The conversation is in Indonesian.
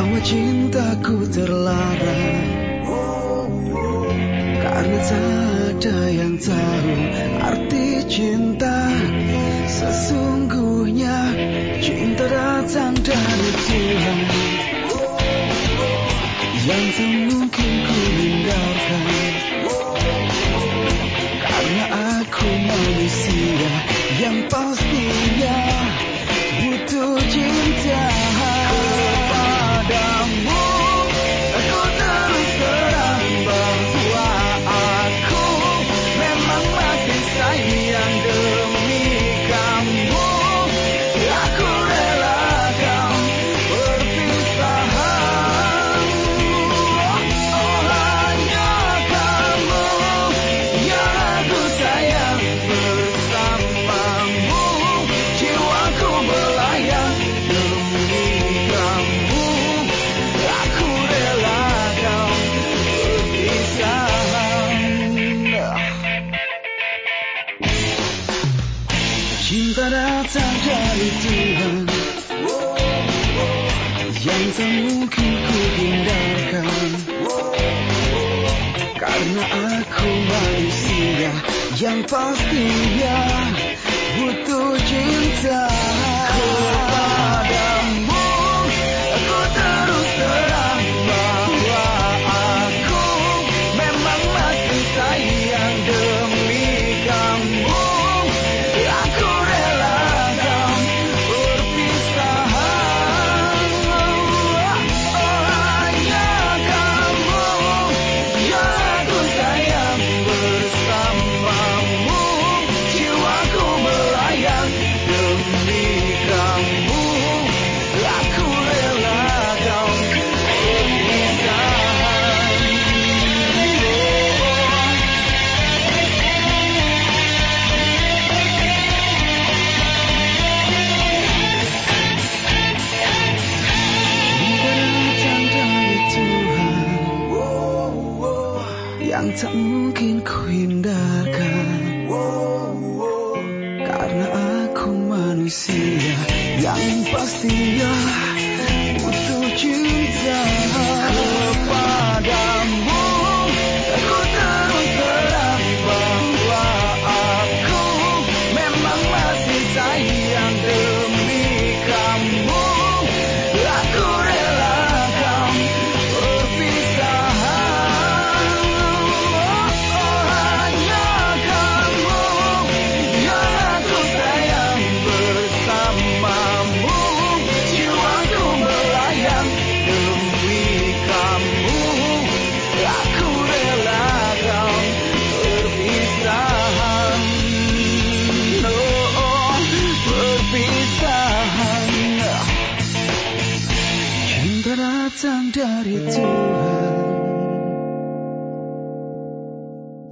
Bahwa cintaku terlarang. Karena tak ada yang tahu Arti cinta. Sesungguhnya Cinta datang dari Tuhan. Yang tak mungkin ku Cinta datang dari Tuhan Yang tak mungkin ku hindarkan Karena aku manusia Yang pastinya butuh cinta yang tak mungkin ku hindarkan Karena aku manusia yang pastinya butuh cinta datang dari Tuhan.